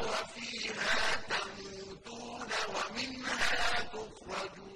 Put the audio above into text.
وَفِيهَا تَمُوتُونَ وَمِنْهَا تُخْرَجُونَ.